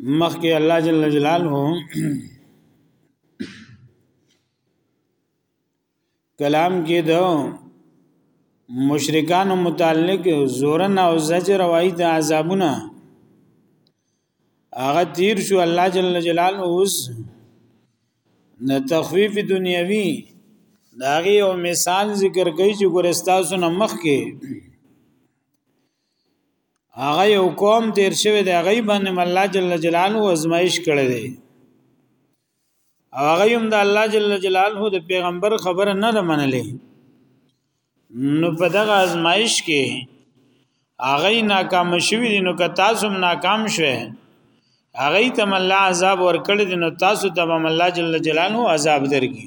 مخکې الله جل جلاله کلام کې دو مشرکان متعلق زورن او زجر او اید عذابونه هغه تیر شو الله جل جلاله اوس د تخفیف دنیوي داغه او مثال ذکر کوي چې ګورستا سن مخ کې هغه یو قوم تیر شوی دی هغه باندې الله جل جلاله ازمایش کړی دی هغه هم د الله جل جلاله د پیغمبر خبره نه ده منلې نو په دغه ازمایش کې هغه ناکام شوی دی نو که تاسو هم ناکام شوه هغه ته الله عذاب ورکړي نو تاسو ته هم الله جل جلاله عذاب درکړي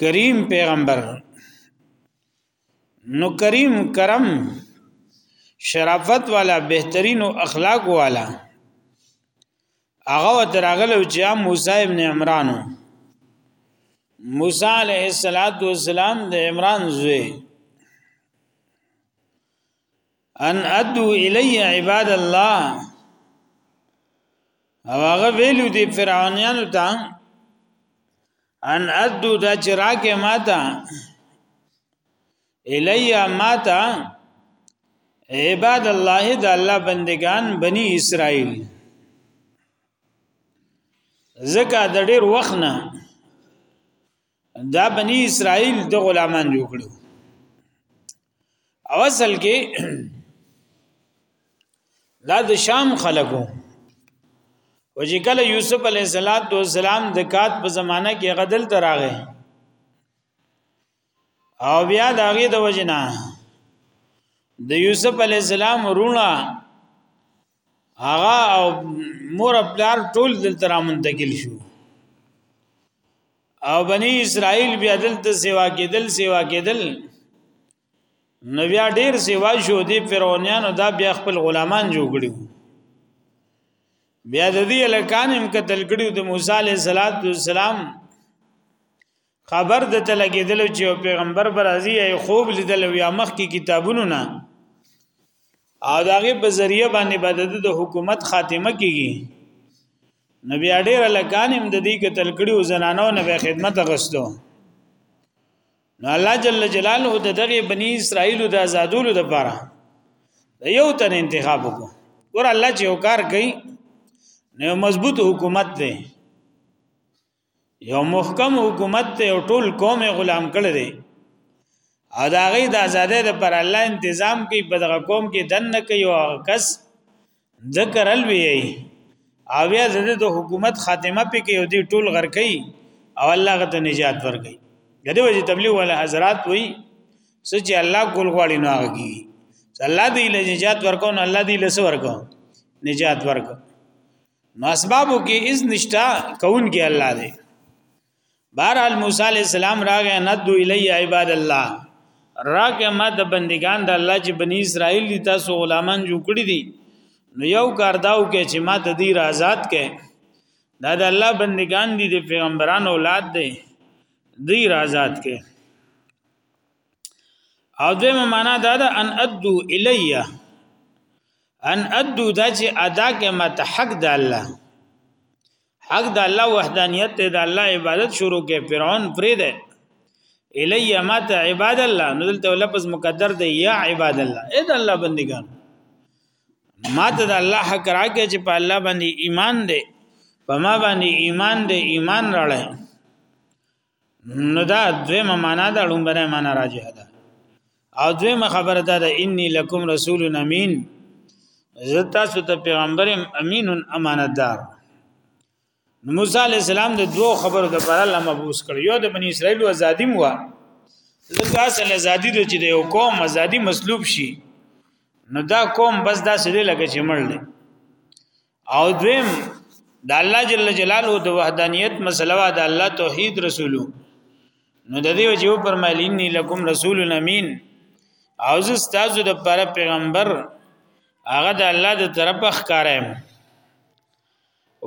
کریم پیغمبر نو کریم کرم شرافت والا بهترین او اخلاق والا هغه تراغلو چې موسی ابن عمران موسی علیه السلام د عمران زوی ان ادو الی عباد الله او هغه ویلو دی فرعونانو ته ان ادو دا چراکه ماته الی ماته عباد الله د الله بندگان بنی اسرائیل زکه د ډیر وخت نه دا بنی اسرائیل د غلامان جوړ کړو او اصل کې دا د شام خلکو او چې کله یوسف علیه السلام د کات په زمانہ کې غدل تراغه او بیا د هغه د وجنا د یوسف علیه السلام رونه هغه او مور خپلار ټول دلته را منتقل شو او بنی اسرائیل بیا دلته سیوا کېدل سیوا کېدل نو بیا ډیر سیوا شو دی فرعونانو دا بیا خپل غلامان جوړ کړو بیا د دې الکان هم قتل کړو د موسی علیه السلام خبر د ته لګیدل چې پیغمبر برازي ای خوب لیدل یا مخ کې کتابونو نه او داغه په ذریعہ باندې بدد د حکومت خاتمه کیږي نبی اډیر لکانم د دې قتل کړیو زنانو نه به خدمت غستو نو الله جل جلاله د دغه بنی اسرائیل د آزادولو لپاره یو تن انتخاب وکړ ور الله چې وکړ گئی نو مضبوط حکومت دی یو محکم حکومت ته یو ټول قوم غلام کړی دی او دا غي د آزادۍ د پر الله تنظیم کوي په دغه قوم کې دن نه کوي او کس ذکر الوی او بیا د حکومت خاتمه پې کوي او دی ټول غر کوي او الله غته نجات ورکړي دغه وجه تبلیغ ولا حضرات وي سچ الله کول غواړي نو هغه کی الله دې له نجات ورکو نو الله دې له سور ورکو نجات ورکو نو اسبابو کې از نشتا کون کې الله دی بهرحال موسی علی السلام راغی ندو الی عباد الله راکه ما د بندگان د الله چې بنی اسرائیل دي تاسو غلامان جوړ کړی دي نو یو کار داو کې چې ما ته دیر آزاد کې دا د الله بندگان دي د پیغمبران اولاد دي دیر آزاد کې او دې معنا دا ده ان ادو الیه ان ادو دا چې ادا کې مت حق د الله حق د الله وحدانیت ته د الله عبادت شروع کې فرعون پرې ده الی مت عباد الله نو دلته لفظ مقدر دی یا عباد الله اې د الله بندگان مات د الله حق راکې چې په الله باندې ایمان دی په ما باندې ایمان دی ایمان راړې نو دا دویمه معنا دا لومبنه معنا راجح ده او دویمه خبره دا ده انی لکم رسول امین زتا سو ته پیغمبر امین امانتدار موسی علی السلام د دوو خبرو د پر الله مبوس کړ یو د بنی اسرائیل ازادي مو ځکه اصل ازادي د چې د یو قوم ازادي مسلوب شي نو دا قوم بس دا سړي لکه چې مړ دی او دویم د الله جل جلاله د وحدانیت مسله وا د الله توحید رسولو نو د دې وجو پر مالین لکم رسول امین او زه ستاسو د پر پیغمبر هغه د الله د طرف ښکارم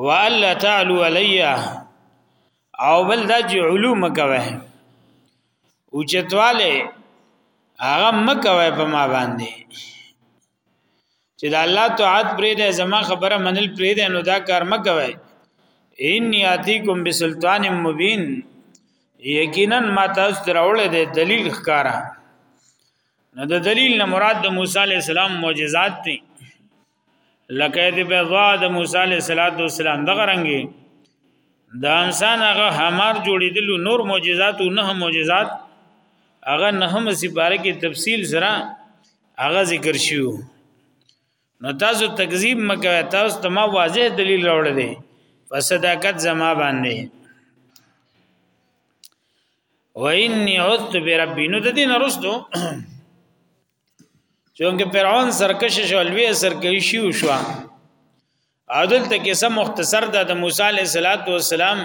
والا تعلو علیا او بل د علوم کوي او چتواله هغه مکوي په ما باندې چې دا الله تعالی پرې ده زما خبره منل پرې ده نو دا کار مکوي ان یاتیکم بسلطان مبین یقینا ما تاسو دراول ده دلیل ښکارا نو د دلیل نه مراد د موسی علی السلام معجزات دي لکه د بيضا د موسی علی السلام دغه رنګي د انسان هغه همار جوړیدلو نور معجزات او نه معجزات هغه نه هم سپاره کې تفصیل سره هغه ذکر شیو نو تاسو تکذیب مکه تاسو ته ما واضح دلیل راوړل دي په صداقت زما باندې و انی عذت بربی نو د دین رستو چونګه فرعون سرکش شو لوی سرکشي شو عادل ته کیسه مختصر ده د موسی علیه السلام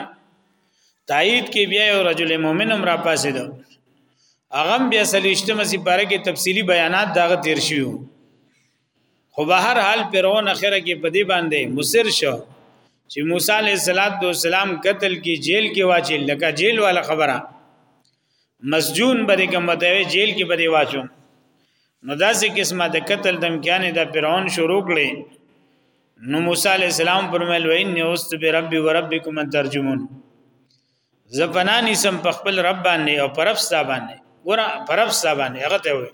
تایید کې بیا یو رجل مؤمن هم را پاسې ده هغه بیا سلیشته مسی باره کې تفصیلی بیانات داغه تیر شیو خو به هر حال پرون اخره کې په دې باندې مصر شو چې موسی علیه السلام قتل کې جیل کې واچي لکه جیل والا خبره مسجون بده کوم ته جیل کې بده واچو نو داسې قسمه د قتل دمکیانې د فرعون شروع کړي نو موسی علی السلام فرمایل و ان اوست بربي وربکم ترجمون زپنانی سم په خپل رب باندې او پرف ستا باندې ګور پرف ستا باندې هغه ته وي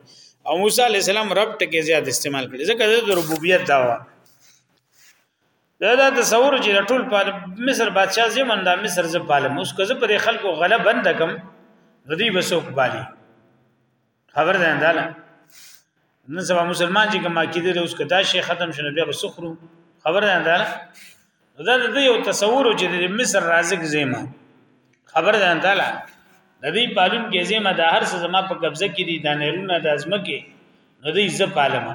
او موسی علی السلام رب ټکي زیات استعمال کړي ځکه د ربوبیت داوا دا دا تصور چې ټول په مصر بادشاہ زمون دا مصر ز پالم اوس که زه پر خلکو غلبه بند کم ردی بسوک بالی خبر ده انداله نن سبا مسلمان چې کما کېدل اوس کدا شي ختم شنه بیا وسخرو خبر ده انداله دا د یو تصور چې د مصر رازق زیمه خبر ده انداله د دې پالون کې زیمه د هر څه زما په قبضه کې دي د نهرونه د ازمکه نو دې ز پالمه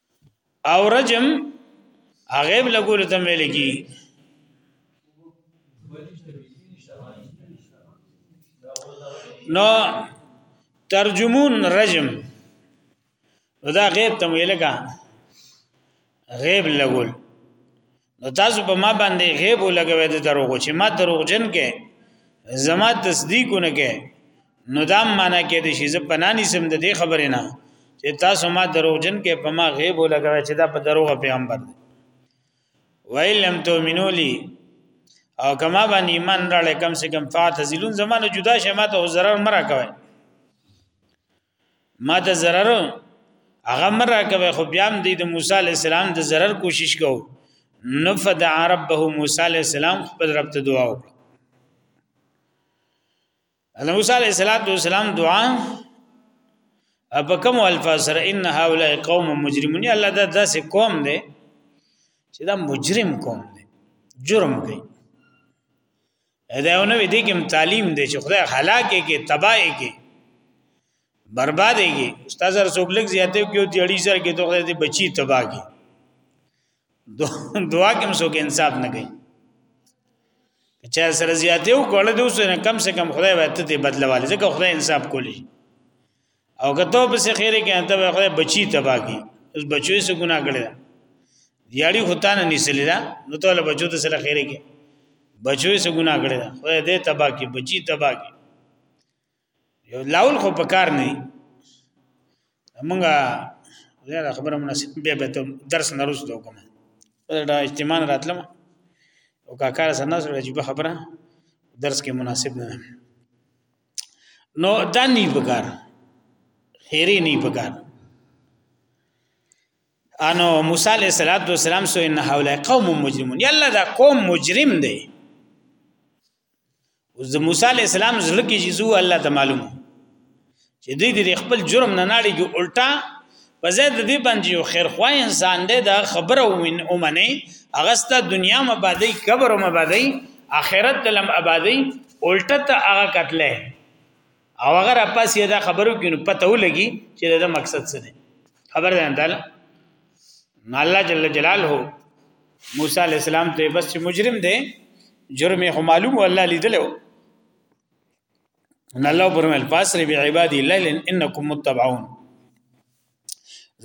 او رجم هغه لګول تم ویل کی نو ترجمون رجم دا غیب تم ویل کا غیب لګول نو تاسو په ما باندې غیب لګوي د دروغ چې ما دروغ جن کې زما تصدیق نه کې نو دا معنا کې دي چې پنانی سم د دې خبرې نه چې تاسو ما دروغ جن کې په ما غیب لګوي چې دا په دروغ پیغمبر دی وای لم تؤمنو لی او کما باندې ایمان را لکم سکم فاتزلون زمانه جدا شمه ته zarar مرا کوي ما ته zarar هغه مره کوي خو بیا هم د موسی علی السلام د zarar کوشش کو نفد ربه موسی علی السلام خپل رب ته دعا وکړه الله موسی علی السلام دعا په کوم الفاظ سره ان هؤلاء قوم مجرمون الله دا داسې قوم دی چې دا مجرم قوم دی جرم کوي هداونه وی دې کوم تعلیم دې چې خدای هلاکه کې تباہ کې بربادې کې استاد سره څوک لګ زیاته کې او دې اړي سره کې دوه دې بچي تباہ کې دعا کوم څوک انصاف نه کوي چې سره زیاته او کول دې اوس نه کم سے کم خدای وایته دې بدلواله ځکه خدای انصاف کولی او کته په سخیره کې انت به خدای بچی تبا کی اوس بچوي څه ګناه کړی دیاړي هوتا نه نسلی دا نو ته له بچو ته سره خیره کې بچوي څه ګناه کړی خدای دې تبا کی بچی تبا کی یو لاول خو په کار نه مونږه زه خبره مناسب به به درس نه روز دوکم دا اجتماع راتلم او کاکار سره نه سره چې په خبره درس کې مناسب نه نو دا نه پکار هری نه پکار انو موسی علیہ الصلوۃ والسلام سو ان هؤلاء قوم مجرمون یلا دا قوم مجرم دی اوس د موسی علی السلام زړه کې جزو الله ته معلوم چې دې دې خپل جرم نه ناړي کې الټا په ځای د دې باندې یو خیرخوا انسان دی دا خبره ومن اومنه هغه ست دنیا مبادی قبر مبادی اخرت تلم ابادی الټه ته هغه قتله او هغه را پاسې دا خبرو کې نو پته ولګي چې دا مقصد څه دی خبر ده تعالی نو الله جل جلاله موسی علی السلام ته بس چې مجرم دی جرم یې معلوم والله لیدلو ان الله پرمل پاسر بی عبادی لیل انکم متبعون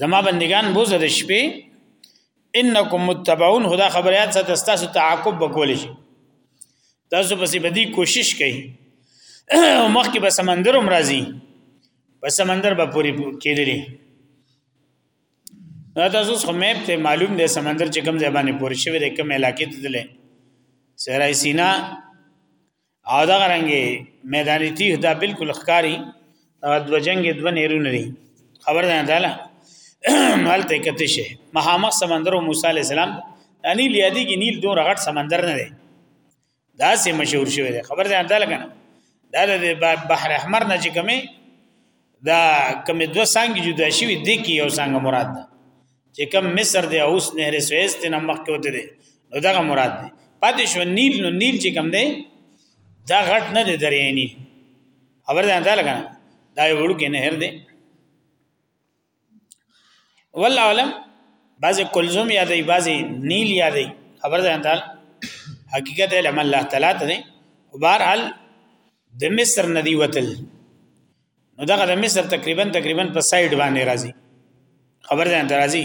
زما بندگان بوزه د شپې انکم متبعون خدا خبريات سره تاسو تعاقب وکول شي تاسو پسې بدی کوشش کړئ مخکې به سمندر هم راځي په سمندر به پوری کېدلی دا تاسو خو مې ته معلوم دی سمندر چې کوم ځای باندې پوری شوی دی کوم علاقې ته تللی صحرای سینا او دا غرنګي میداني تیغ دا بالکل ښکاری دو جنگ دو نیرونه دي خبر ده تعالی مالته کته شي مهامه سمندر او موسی علی السلام انیل یادی کې نیل دون غټ سمندر نه دی دا سه مشهور شوی دی خبر ده تعالی کنه دا د بحر احمر نه چې کومه دا کوم دوه څنګه جدا شوی دی کې یو څنګه مراد ده چې کوم مصر دی اوس نهر سویس ته نمخ کې وته دی نو دا مراد دی پاتې شو نیل نو نیل چې کوم دی دا غټ نه دی درې نیل خبر ده انده لګا دا یو وړو کې نهر دی ول عالم بعض کلزم یادې بعض نیل یادې خبر ده اندال حقیقت علم الله تعالی ته دی بهرحال د مصر ندی وتل نو دغه د مصر تقریبا تقریبا په سایډ باندې راځي خبر ده اندال راځي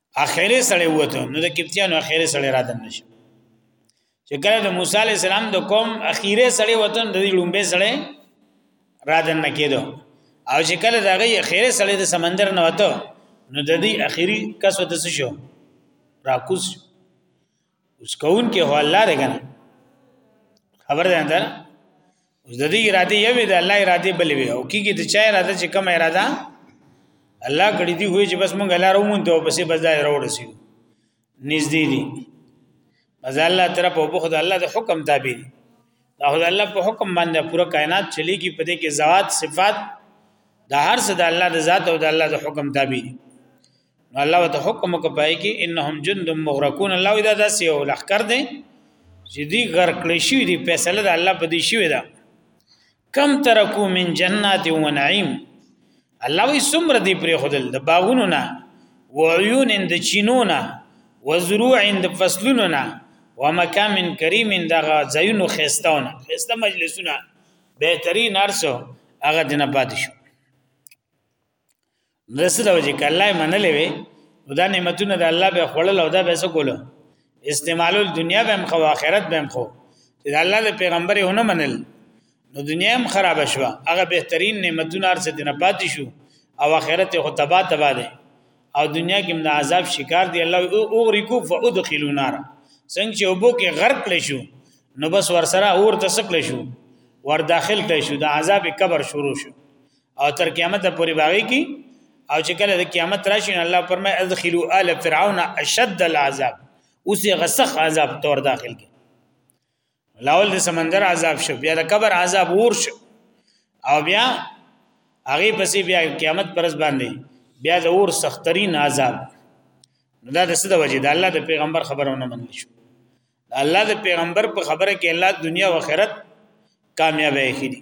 اخیره سړی وته نو د کپتیانو اخیره سړی را دن نشو چې کله د موسی علی السلام د قوم اخیره سړی وته د لومبه سړی را دن نکیدو او چې کله د هغه اخیره سړی د سمندر نه وته نو د دې اخیری کس وته شو راکوس اوس کون کې هو الله دی کنه خبر ده اندر اوس د دې اراده یو دی الله اراده بل وی او کیږي د چا اراده چې کوم اراده الله کړی دی وی چې بس مونږ الله رومون ته پسې بس دا راوړ شي نږدې دي بس الله طرف او بخد الله د حکم تابع دي دا خدای الله په حکم باندې پوره کائنات چلیږي په دې کې ذوات صفات د هر څه د الله د ذات او د الله د حکم تابع دي الله ته حکم کوي کې انهم جند مغرقون الله دا داسې یو لخر دی چې دی غرق لشي دی فیصله د الله په دی شوی ده کم ترکو من جنات و نعیم الله وی سمر دی پر خدل د باغونو نه و عیون د چینو نه و زروع د فصلونو نه و مکان من کریم دغه زینو خستونه خسته مجلسونه بهترین ارسو هغه دنه پاتې شو نرسه دا وجه کله منلې وي دا نعمتونه د الله به خړل او دا به سکول استعمالول دنیا به هم خو آخرت به هم خو چې الله د پیغمبر یې نه منل نو دنیا هم خراب شو هغه بهترین نعمتونه ارسه دینه پاتې شو او آخرت خو تبا تبا ده او دنیا کې د عذاب شکار دی الله او غریکو فادخلوا نار څنګه چې وبو کې غرق کړي شو نو بس ورسره اور تسکل شو ور داخل کړي شو د عذاب قبر شروع شو او تر قیامت پورې باغی کی او چې کله د قیامت راشي الله پرمه ادخلوا آل فرعون اشد العذاب اوس یې غسخ عذاب تور داخل کی لاول د سمندر عذاب شو بیا د قبر عذاب ور شو او بیا هغه پسې بیا قیامت پرز باندې بیا د اور سخترین عذاب دا د څه د وجې د الله د پیغمبر خبرونه منل شو الله د پیغمبر په خبره کې الله دنیا او آخرت کامیابی خېری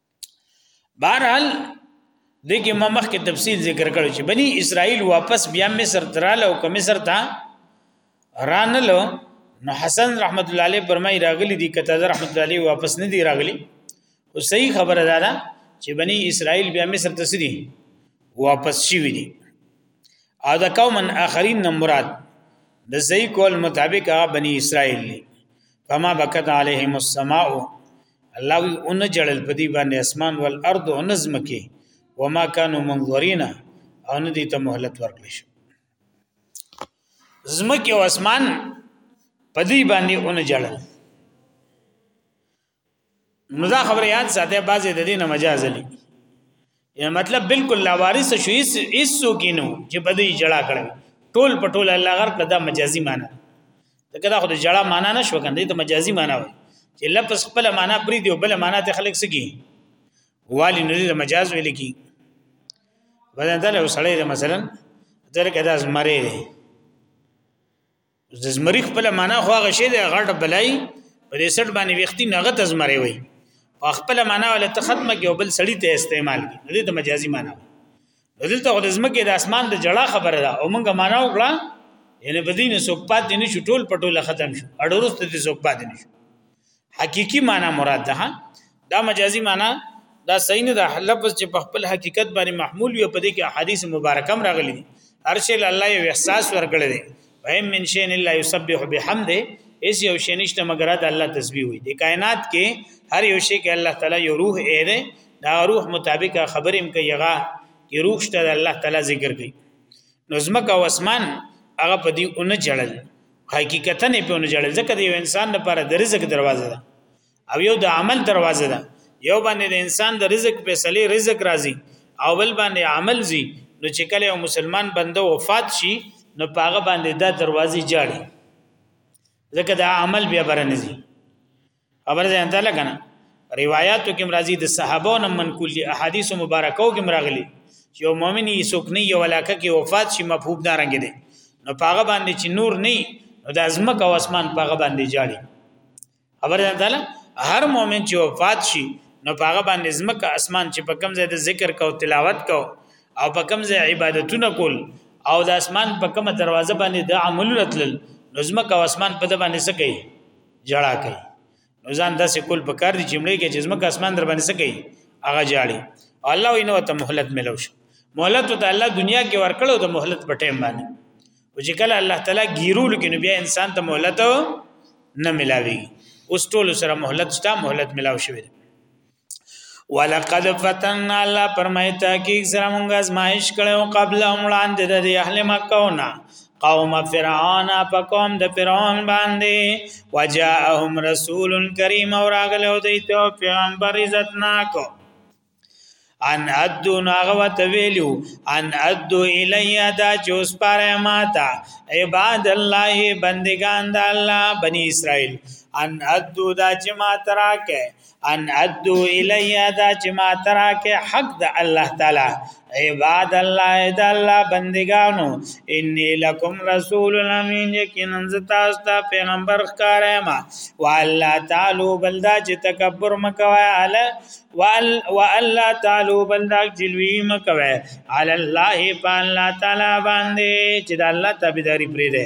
بهرحال دغه ما مخکې تفصیل ذکر کړو چې بنی اسرائیل واپس بیا مصر تراله او کوم مصر ته رانلو نو حسن رحمت الله علیه فرمای راغلی دی کته رحمت الله علیه واپس نه دی راغلی او صحیح خبره ده دا چې بنی اسرائیل بیا مصر ته سړي واپس شي وي او دا قومن اخرین نه مراد د صحیح قول مطابق هغه بنی اسرائیل دي کما بکت علیهم السماء الله وی ان جړل پدی باندې اسمان ول ارض او نظم کې وما كانوا منظرین او نه دي ته مهلت ورکړي شو زمکه او اسمان پدی باندې اون جړل نو دا خبره یاد ساته بعضې د دې نه مجاز لګي یعنی مطلب بالکل لا وارث شو هیڅ هیڅ کینو چې په دې جړه کړو ټول په ټول الله غر کړه دا مجازي معنی دا کدا خو د جړه معنی نه شو کنده ته مجازي معنی وي چې لفظ خپل معنی پری دی او بل معنی ته خلق سکی والی نو د مجاز ویل کی بدن ته له سړی مثلا درکه دا زمری دی زمری خپل معنا خو هغه شی دی غټ بلای په دې سټ باندې ویختی نغه تزمری وي په خپل معنا ول ته ختمه کې بل سړی ته استعمال کی دې ته مجازي معنا دلته خو د زمکه د اسمان د جړه خبره ده او موږ معنا وکړه یعنی بدین سوپات دې نشو ټول پټول ختم شو اډورست دې سوپات دې نشو حقيقي معنی مراد ده دا مجازي معنی دا صحیح نه ده لفظ چې په خپل حقیقت باندې محمول وي په دې کې احادیث مبارکم راغلي دي هر شی الله یو احساس ورکړي دي وهم من شین الا یسبح بحمده اس یو شی نشته مگر د الله تسبیح وي د کائنات کې هر یو شی کې الله تعالی یو روح اې ده دا روح مطابق خبرې هم کوي هغه کې روح شته الله تعالی ذکر کوي نظمک او اسمان هغه په دې اون جړل حقیقتا نه په نجړل ځکه د یو انسان لپاره د رزق دروازه ده او یو د عمل دروازه ده یو باندې د انسان د رزق په سلی رزق راځي او بل باندې عمل زی نو چې کله یو مسلمان بنده وفات شي نو پاغه باندې دا دروازې جاړي ځکه دا عمل بیا برنځي خبر ځان ته لګنه روایتو کې مرضی د صحابو نه منقول دي احادیث مبارکاو کې مراغلي چې یو مؤمن یې څوک نه یو علاقه کې وفات شي مفهوم دا رنګ دي نو پاغه باندې چې نور نه نو د ازمک او اسمان پاغه باندې جاړي خبر ځان ته هر مؤمن چې وفات شي نو پاغه باندې ازمک اسمان چې په کم ځای د ذکر کو تلاوت کو او په کم ځای عبادتونه کول او د اسمان په کومه دروازه باندې د عمل راتل نظم او اسمان په د باندې سکی جړه کوي نو ځان داسې کول په کار دي چې مړي کې جسمه کا اسمان در باندې سکی هغه جاړي الله وینو ته مهلت ملو شو مهلت ته الله دنیا کې ورکړو د مهلت په ټیم باندې او چې کله الله تعالی ګیرول کې نو بیا انسان ته مهلت نه ملاوي اوس ټول سره مهلت شته مهلت ملاو شوی ولقد فتننا الله فرمایي تحقیق سره موږ ازمایش کړو قبل امړان د دې اهل مکه ونه قوم فرعون په قوم د فرعون باندې وجاءهم رسول کریم اور اغله او دیت او پیغمبر عزت ناکو ان ادو ناغوت ویلو ان ادو الیا دا چوس پر ماتا عباد الله بندگان د الله بنی اسرائیل ان ادو دا چې ما تراکه ان ادو الیا دا چې ما ترا کې حق د الله تعالی عباد الله د الله بندگانو انی لکم رسول امین یقینا تاسو ته پیغمبر ښکارای ما والله تعالی بلدا چې تکبر مکوای علی وال والله تعالی بلدا جلوی مکوای علی الله په الله تعالی باندې چې د الله تابعداري پرې ده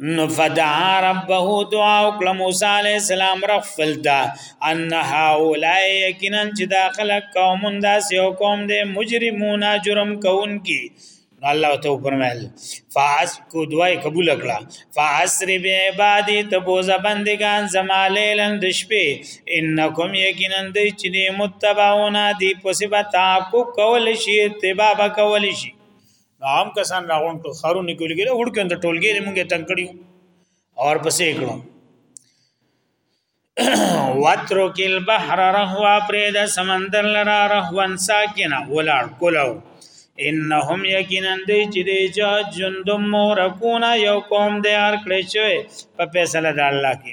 نو فدعا ربه دعا وکړه موسی علی السلام رفل دا ان هؤلاء یقینا چې داخله قوم داس یو قوم دې مجرمون جرم کوونکی الله تو فرمایل فاس کو دعای قبول کړه فاسر به عبادی تبوز بندگان زما لیلن د شپې انکم یقینا د چې متبعون دی پسې به تعقب کول شي اتباع کول شي نو عام کسان راغون ټول خارو نکول کېده وړ کې د ټولګې دې مونږه تنگ کړیو اور پسې کړو واترو کل بحر رهوا پرید سمندر لرا رهوان ساکنا ولار کولو انهم یقینا دی چې دی جا جندم مورکونا یو قوم دی ار کړی شوی په فیصله د الله کې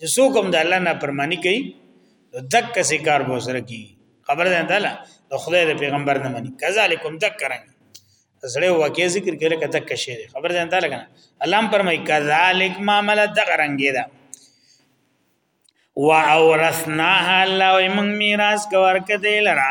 چې څوک هم د الله نه پرمانی کوي دک کسې کار به سره کی خبر ده تعالی د خدای د پیغمبر نه مني کذالکم ذکرن زړه واقع ذکر کړي کته کشه خبر ده تعالی کنه الله هم پرمای کذالک ما مل دغرنګي ده واورثناها الله ومن میراث کور کده لرا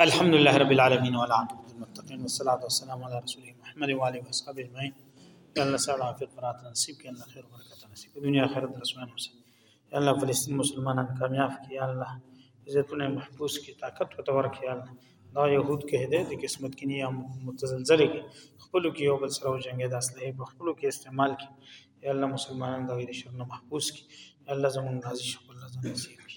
الحمد لله رب العالمين والعاقبة للمتقين والصلاة والسلام على رسوله محمد وعلى آله وصحبه أجمعين يا الله سعد عافية برات نصيب كي الله خير وبركة نصيب الدنيا خير الرسول مسلم يا الله فلسطين مسلمان كامياف كي يا الله عزتنا محفوظ كي طاقت وتورك يا الله دا يهود کې هدايت قسمت کې نه متزلزل کې خپل کې یو بل سره جنگي د اصله په خپل کې استعمال کې یا الله مسلمانان د غیر شر نه محفوظ کې الله زموږ نازي شکر الله زموږ نصیب کې